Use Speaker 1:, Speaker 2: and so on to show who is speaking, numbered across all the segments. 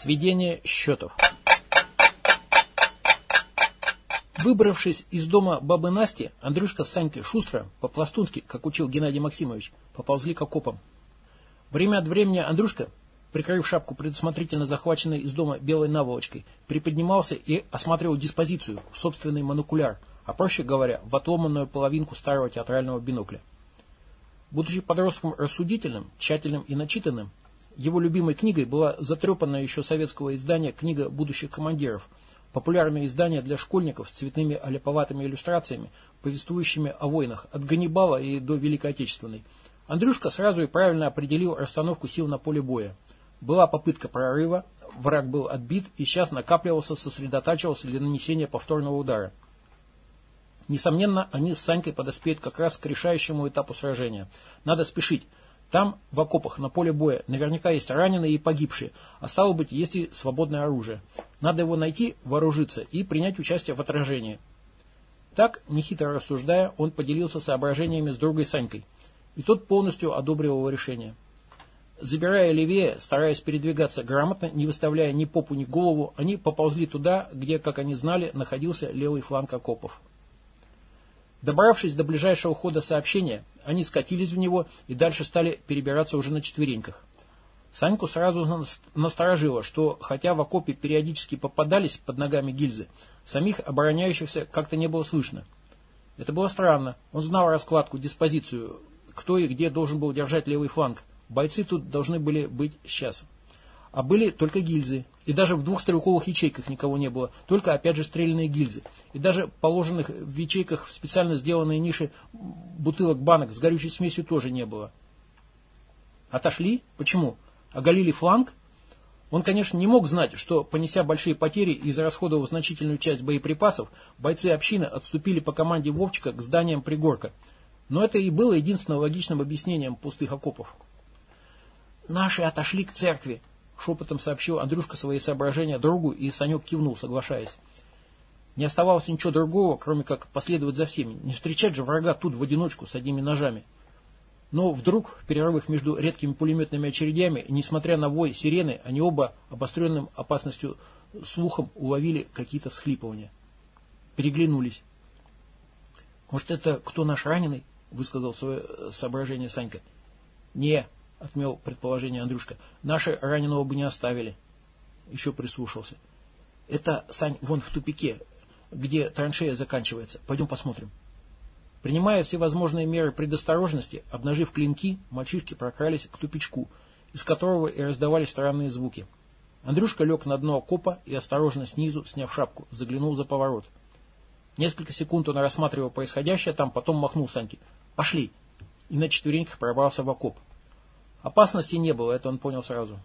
Speaker 1: Сведение счетов. Выбравшись из дома бабы Насти, Андрюшка с Санькой шустро, по-пластунски, как учил Геннадий Максимович, поползли к окопам. Время от времени Андрюшка, прикрыв шапку предусмотрительно захваченной из дома белой наволочкой, приподнимался и осматривал диспозицию в собственный монокуляр, а проще говоря, в отломанную половинку старого театрального бинокля. Будучи подростком рассудительным, тщательным и начитанным, его любимой книгой была затрепанная еще советского издания «Книга будущих командиров», популярное издание для школьников с цветными аляповатыми иллюстрациями, повествующими о войнах от Ганнибала и до Великой Отечественной. Андрюшка сразу и правильно определил расстановку сил на поле боя. Была попытка прорыва, враг был отбит и сейчас накапливался, сосредотачивался для нанесения повторного удара. Несомненно, они с Санькой подоспеют как раз к решающему этапу сражения. Надо спешить. Там, в окопах, на поле боя, наверняка есть раненые и погибшие, а стало быть, есть и свободное оружие. Надо его найти, вооружиться и принять участие в отражении. Так, нехитро рассуждая, он поделился соображениями с другой Санькой. И тот полностью одобрил его решение. Забирая левее, стараясь передвигаться грамотно, не выставляя ни попу, ни голову, они поползли туда, где, как они знали, находился левый фланг окопов. Добравшись до ближайшего хода сообщения, они скатились в него и дальше стали перебираться уже на четвереньках. Саньку сразу насторожило, что хотя в окопе периодически попадались под ногами гильзы, самих обороняющихся как-то не было слышно. Это было странно. Он знал раскладку, диспозицию, кто и где должен был держать левый фланг. Бойцы тут должны были быть сейчас а были только гильзы. И даже в двух стрелковых ячейках никого не было, только опять же стрельные гильзы. И даже положенных в ячейках в специально сделанные ниши бутылок банок с горючей смесью тоже не было. Отошли? Почему? Оголили фланг? Он, конечно, не мог знать, что, понеся большие потери и израсходовав значительную часть боеприпасов, бойцы общины отступили по команде Вовчика к зданиям пригорка. Но это и было единственным логичным объяснением пустых окопов. «Наши отошли к церкви», Шепотом сообщил Андрюшка свои соображения другу, и Санек кивнул, соглашаясь. Не оставалось ничего другого, кроме как последовать за всеми. Не встречать же врага тут в одиночку с одними ножами. Но вдруг, в перерывах между редкими пулеметными очередями, несмотря на вой сирены, они оба, обостренным опасностью слухом, уловили какие-то всхлипывания. Переглянулись. «Может, это кто наш раненый?» — высказал свое соображение Санька. «Не», отмел предположение Андрюшка. Наши раненого бы не оставили. Еще прислушался. Это, Сань, вон в тупике, где траншея заканчивается. Пойдем посмотрим. Принимая всевозможные меры предосторожности, обнажив клинки, мальчишки прокрались к тупичку, из которого и раздавались странные звуки. Андрюшка лег на дно окопа и осторожно снизу, сняв шапку, заглянул за поворот. Несколько секунд он рассматривал происходящее там, потом махнул Саньке. «Пошли!» и на четвереньках пробрался в окоп. Опасности не было, это он понял сразу.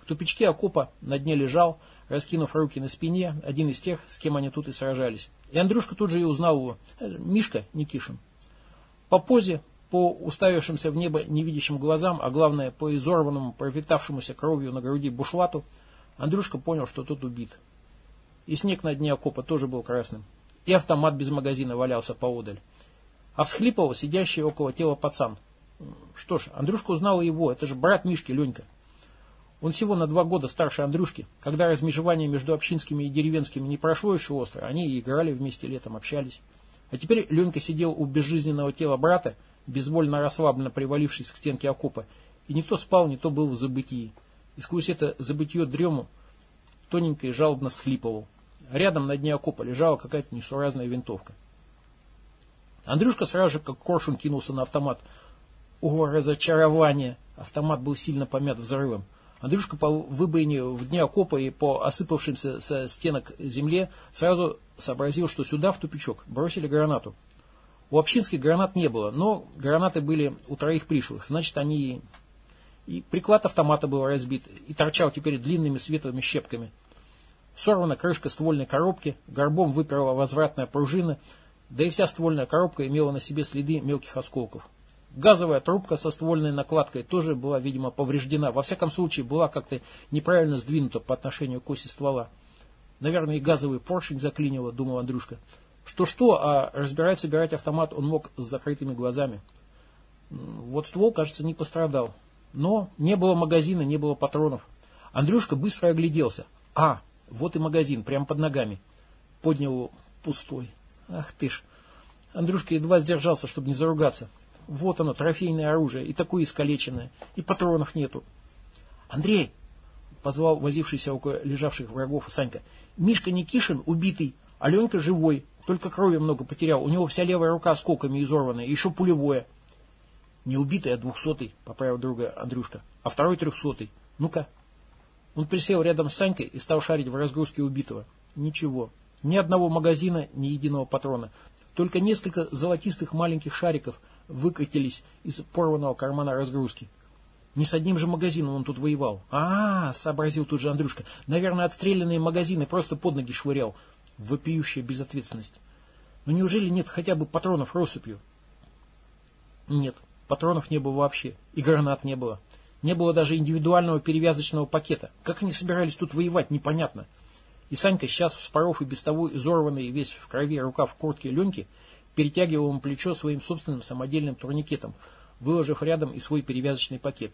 Speaker 1: В тупичке окопа на дне лежал, раскинув руки на спине, один из тех, с кем они тут и сражались. И Андрюшка тут же и узнал его. Мишка Никишин. По позе, по уставившимся в небо невидящим глазам, а главное, по изорванному, пропитавшемуся кровью на груди бушлату, Андрюшка понял, что тот убит. И снег на дне окопа тоже был красным. И автомат без магазина валялся поодаль. А всхлипывал сидящий около тела пацан – что ж, Андрюшка узнал его, это же брат Мишки, Ленька. Он всего на два года старше Андрюшки. Когда размежевание между общинскими и деревенскими не прошло еще остро, они играли вместе летом, общались. А теперь Ленька сидел у безжизненного тела брата, безвольно расслабленно привалившись к стенке окопа, и не то спал, не то был в забытии. И сквозь это забытье дрему тоненько и жалобно всхлипывал. Рядом на дне окопа лежала какая-то несуразная винтовка. Андрюшка сразу же, как коршун, кинулся на автомат – о, разочарование! Автомат был сильно помят взрывом. Андрюшка по выбоине в дне окопа и по осыпавшимся со стенок земле сразу сообразил, что сюда, в тупичок, бросили гранату. У общинских гранат не было, но гранаты были у троих пришлых, значит, они... И приклад автомата был разбит, и торчал теперь длинными светлыми щепками. Сорвана крышка ствольной коробки, горбом выперла возвратная пружина, да и вся ствольная коробка имела на себе следы мелких осколков. Газовая трубка со ствольной накладкой тоже была, видимо, повреждена. Во всяком случае, была как-то неправильно сдвинута по отношению к оси ствола. Наверное, и газовый поршень заклинило, думал Андрюшка. Что-что, а разбирать-собирать автомат он мог с закрытыми глазами. Вот ствол, кажется, не пострадал. Но не было магазина, не было патронов. Андрюшка быстро огляделся. А, вот и магазин, прямо под ногами. Поднял его пустой. Ах ты ж. Андрюшка едва сдержался, чтобы не заругаться. Вот оно, трофейное оружие, и такое искалеченное, и патронов нету. Андрей, позвал возившийся около лежавших врагов Санька, Мишка Никишин убитый, а Ленька живой, только крови много потерял, у него вся левая рука осколками изорванная, еще пулевое. Не убитый, а двухсотый, поправил друга Андрюшка, а второй трехсотый. Ну-ка. Он присел рядом с Санькой и стал шарить в разгрузке убитого. Ничего. Ни одного магазина, ни единого патрона. Только несколько золотистых маленьких шариков выкатились из порванного кармана разгрузки. Не с одним же магазином он тут воевал. А, -а, -а сообразил тут же Андрюшка. Наверное, отстрелянные магазины просто под ноги швырял. Вопиющая безответственность. Но неужели нет хотя бы патронов россыпью? Нет, патронов не было вообще. И гранат не было. Не было даже индивидуального перевязочного пакета. Как они собирались тут воевать, непонятно. И Санька сейчас, вспоров и без того изорванный весь в крови рукав куртки Леньки, перетягивал ему плечо своим собственным самодельным турникетом, выложив рядом и свой перевязочный пакет.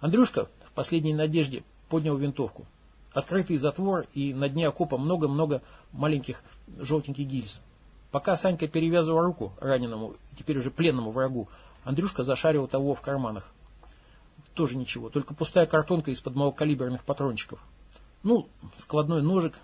Speaker 1: Андрюшка в последней надежде поднял винтовку. Открытый затвор и на дне окопа много-много маленьких желтеньких гильз. Пока Санька перевязывал руку раненому, теперь уже пленному врагу, Андрюшка зашарил того в карманах. Тоже ничего, только пустая картонка из-под малокалиберных патрончиков. Ну, складной ножик,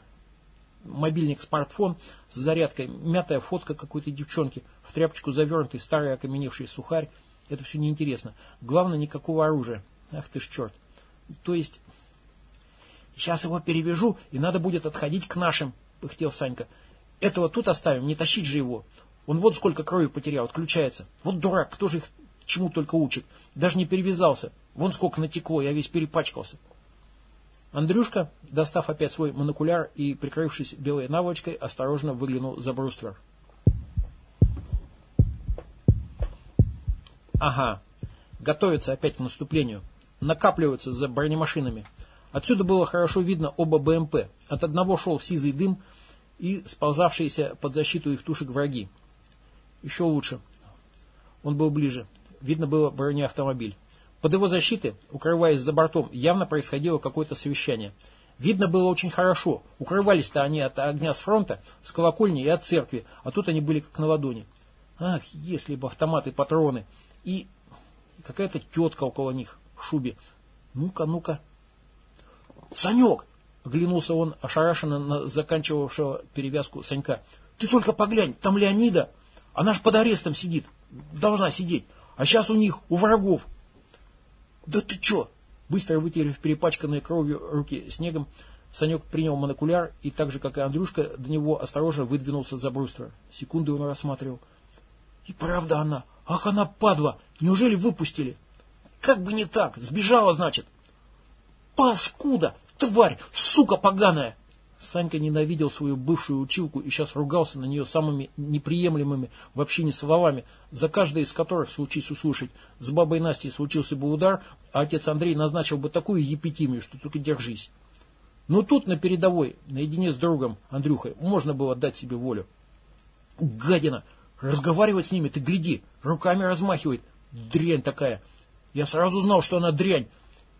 Speaker 1: мобильник-смартфон с зарядкой, мятая фотка какой-то девчонки, в тряпочку завернутый старый окаменевший сухарь. Это все неинтересно. Главное, никакого оружия. Ах ты ж черт. То есть... Сейчас его перевяжу, и надо будет отходить к нашим, пыхтел Санька. Этого тут оставим, не тащить же его. Он вот сколько крови потерял, отключается. Вот дурак, кто же их чему только учит. Даже не перевязался. Вон сколько натекло, я весь перепачкался. Андрюшка, достав опять свой монокуляр и прикрывшись белой наволочкой, осторожно выглянул за бруствер. Ага, готовятся опять к наступлению. Накапливаются за бронемашинами. Отсюда было хорошо видно оба БМП. От одного шел сизый дым и сползавшиеся под защиту их тушек враги. Еще лучше. Он был ближе. Видно было бронеавтомобиль. Под его защитой, укрываясь за бортом, явно происходило какое-то совещание. Видно было очень хорошо. Укрывались-то они от огня с фронта, с колокольни и от церкви, а тут они были как на ладони. Ах, если бы автоматы, патроны. И какая-то тетка около них в шубе. Ну-ка, ну-ка. Санек! Оглянулся он, ошарашенно на заканчивавшего перевязку Санька. Ты только поглянь, там Леонида. Она ж под арестом сидит. Должна сидеть. А сейчас у них, у врагов, «Да ты чё?» Быстро вытерев перепачканные кровью руки снегом, Санек принял монокуляр и так же, как и Андрюшка, до него осторожно выдвинулся за бруствер. Секунды он рассматривал. «И правда она! Ах, она падла! Неужели выпустили?» «Как бы не так! Сбежала, значит!» «Паскуда! Тварь! Сука поганая!» Санька ненавидел свою бывшую училку и сейчас ругался на нее самыми неприемлемыми вообще не словами, за каждое из которых, случись услышать, с бабой Настей случился бы удар, а отец Андрей назначил бы такую епитимию, что только держись. Но тут на передовой, наедине с другом Андрюхой, можно было дать себе волю. Гадина! Разговаривать с ними, ты гляди, руками размахивает. Дрянь такая. Я сразу знал, что она дрянь.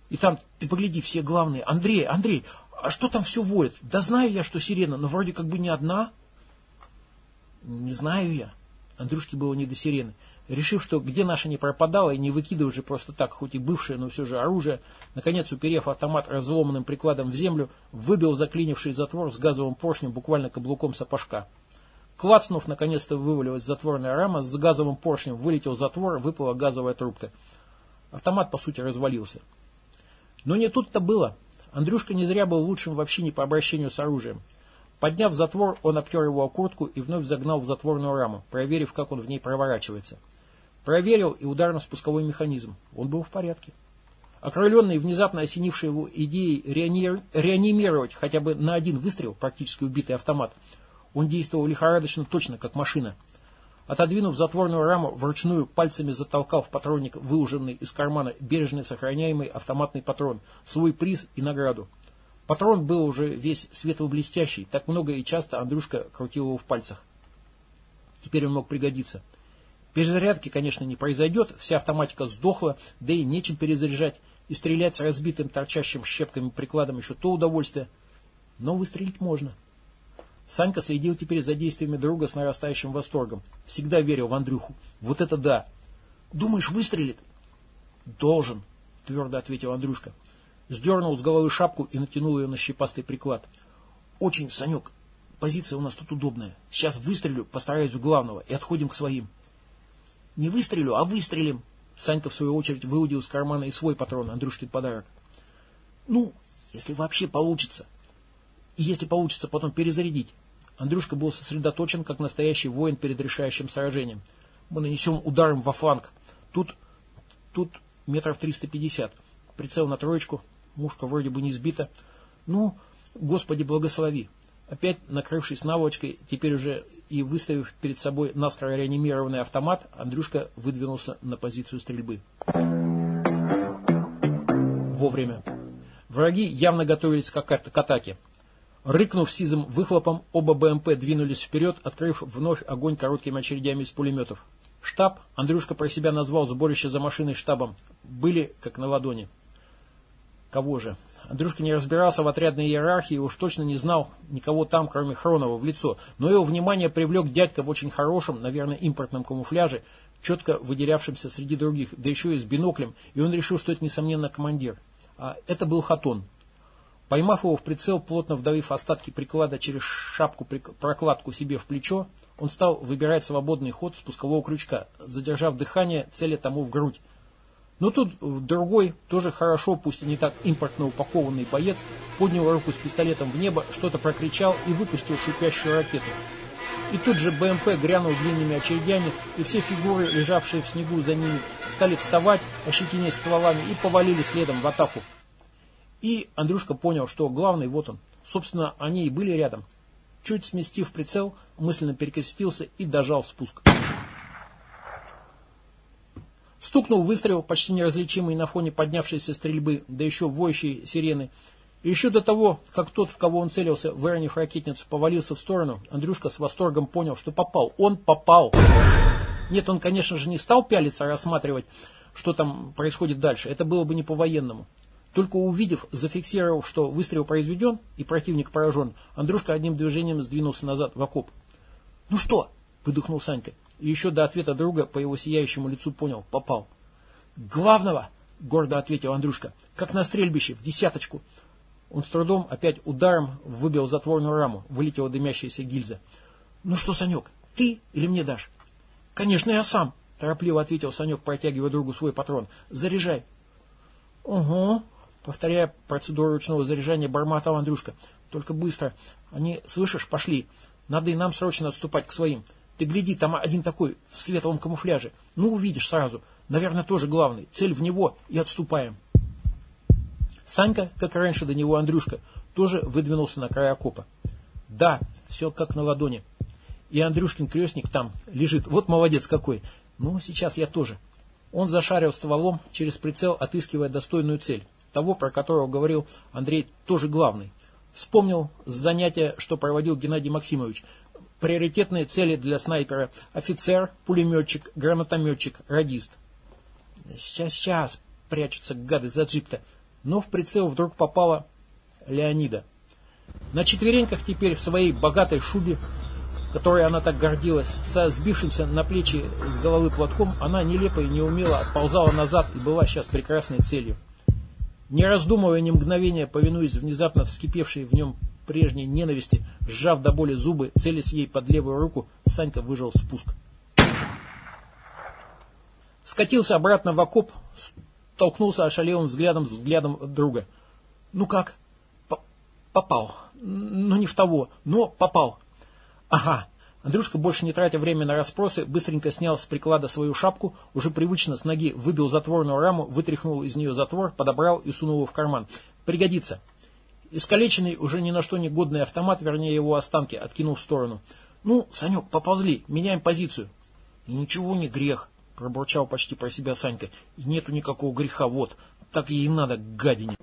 Speaker 1: И там, ты погляди, все главные. Андрей, Андрей, а что там все воет? Да знаю я, что сирена, но вроде как бы не одна. Не знаю я. Андрюшке было не до сирены. Решив, что где наша не пропадала и не выкидывать же просто так, хоть и бывшее, но все же оружие, наконец, уперев автомат разломанным прикладом в землю, выбил заклинивший затвор с газовым поршнем буквально каблуком сапожка. Клацнув, наконец-то вывалилась затворная рама, с газовым поршнем вылетел затвор, выпала газовая трубка. Автомат, по сути, развалился. Но не тут-то было. Андрюшка не зря был лучшим вообще не по обращению с оружием. Подняв затвор, он обтер его о куртку и вновь загнал в затворную раму, проверив, как он в ней проворачивается. Проверил и ударно-спусковой механизм. Он был в порядке. Окрыленный, внезапно осенивший его идеей реанимировать хотя бы на один выстрел практически убитый автомат, он действовал лихорадочно точно, как машина – Отодвинув затворную раму, вручную пальцами затолкал в патронник выуженный из кармана бережно сохраняемый автоматный патрон, свой приз и награду. Патрон был уже весь светло-блестящий, так много и часто Андрюшка крутил его в пальцах. Теперь он мог пригодиться. Перезарядки, конечно, не произойдет, вся автоматика сдохла, да и нечем перезаряжать. И стрелять с разбитым, торчащим щепками прикладом еще то удовольствие. Но выстрелить можно. Санька следил теперь за действиями друга с нарастающим восторгом. Всегда верил в Андрюху. Вот это да! Думаешь, выстрелит? Должен, твердо ответил Андрюшка. Сдернул с головы шапку и натянул ее на щепастый приклад. Очень, Санек, позиция у нас тут удобная. Сейчас выстрелю, постараюсь в главного и отходим к своим. Не выстрелю, а выстрелим. Санька, в свою очередь, выудил из кармана и свой патрон, Андрюшкин подарок. Ну, если вообще получится. И если получится потом перезарядить. Андрюшка был сосредоточен, как настоящий воин перед решающим сражением. Мы нанесем ударом во фланг. Тут, тут метров 350. Прицел на троечку. Мушка вроде бы не сбита. Ну, Господи, благослови. Опять накрывшись наволочкой, теперь уже и выставив перед собой наскоро реанимированный автомат, Андрюшка выдвинулся на позицию стрельбы. Вовремя. Враги явно готовились к атаке. Рыкнув сизым выхлопом, оба БМП двинулись вперед, открыв вновь огонь короткими очередями из пулеметов. Штаб, Андрюшка про себя назвал сборище за машиной штабом, были как на ладони. Кого же? Андрюшка не разбирался в отрядной иерархии уж точно не знал никого там, кроме Хронова, в лицо. Но его внимание привлек дядька в очень хорошем, наверное, импортном камуфляже, четко выделявшемся среди других, да еще и с биноклем, и он решил, что это, несомненно, командир. А это был Хатон. Поймав его в прицел, плотно вдавив остатки приклада через шапку-прокладку себе в плечо, он стал выбирать свободный ход спускового крючка, задержав дыхание, целя тому в грудь. Но тут другой, тоже хорошо, пусть и не так импортно упакованный боец, поднял руку с пистолетом в небо, что-то прокричал и выпустил шипящую ракету. И тут же БМП грянул длинными очередями, и все фигуры, лежавшие в снегу за ними, стали вставать, ощетинясь стволами, и повалили следом в атаку. И Андрюшка понял, что главный вот он. Собственно, они и были рядом. Чуть сместив прицел, мысленно перекрестился и дожал спуск. Стукнул выстрел, почти неразличимый на фоне поднявшейся стрельбы, да еще воющей сирены. И еще до того, как тот, в кого он целился, выронив ракетницу, повалился в сторону, Андрюшка с восторгом понял, что попал. Он попал. Нет, он, конечно же, не стал пялиться, рассматривать, что там происходит дальше. Это было бы не по-военному. Только увидев, зафиксировав, что выстрел произведен и противник поражен, Андрюшка одним движением сдвинулся назад в окоп. «Ну что?» – выдохнул Санька. И еще до ответа друга по его сияющему лицу понял, попал. «Главного!» — гордо ответил Андрюшка. «Как на стрельбище, в десяточку!» Он с трудом опять ударом выбил затворную раму, вылетела дымящаяся гильза. «Ну что, Санек, ты или мне дашь?» «Конечно, я сам!» — торопливо ответил Санек, протягивая другу свой патрон. «Заряжай!» «Угу!» — повторяя процедуру ручного заряжания, бормотал Андрюшка. «Только быстро! Они, слышишь, пошли! Надо и нам срочно отступать к своим!» Ты гляди, там один такой в светлом камуфляже. Ну, увидишь сразу. Наверное, тоже главный. Цель в него и отступаем. Санька, как раньше до него Андрюшка, тоже выдвинулся на край окопа. Да, все как на ладони. И Андрюшкин крестник там лежит. Вот молодец какой. Ну, сейчас я тоже. Он зашарил стволом через прицел, отыскивая достойную цель. Того, про которого говорил Андрей, тоже главный. Вспомнил с занятия, что проводил Геннадий Максимович – Приоритетные цели для снайпера – офицер, пулеметчик, гранатометчик, радист. Сейчас, сейчас, прячутся гады за джип-то. Но в прицел вдруг попала Леонида. На четвереньках теперь в своей богатой шубе, которой она так гордилась, со сбившимся на плечи с головы платком, она нелепо и неумело отползала назад и была сейчас прекрасной целью. Не раздумывая ни мгновения, повинуясь внезапно вскипевшей в нем прежней ненависти, сжав до боли зубы, целясь ей под левую руку, Санька выжил спуск. Скатился обратно в окоп, столкнулся ошалелым взглядом с взглядом друга. «Ну как?» П «Попал. Ну не в того, но попал». «Ага». Андрюшка, больше не тратя время на расспросы, быстренько снял с приклада свою шапку, уже привычно с ноги выбил затворную раму, вытряхнул из нее затвор, подобрал и сунул его в карман. «Пригодится». Искалеченный, уже ни на что не годный автомат, вернее его останки, откинул в сторону. «Ну, Санек, поползли, меняем позицию». «И ничего не грех», — пробурчал почти про себя Санька. «И нету никакого греха, вот, так ей и надо, гадине».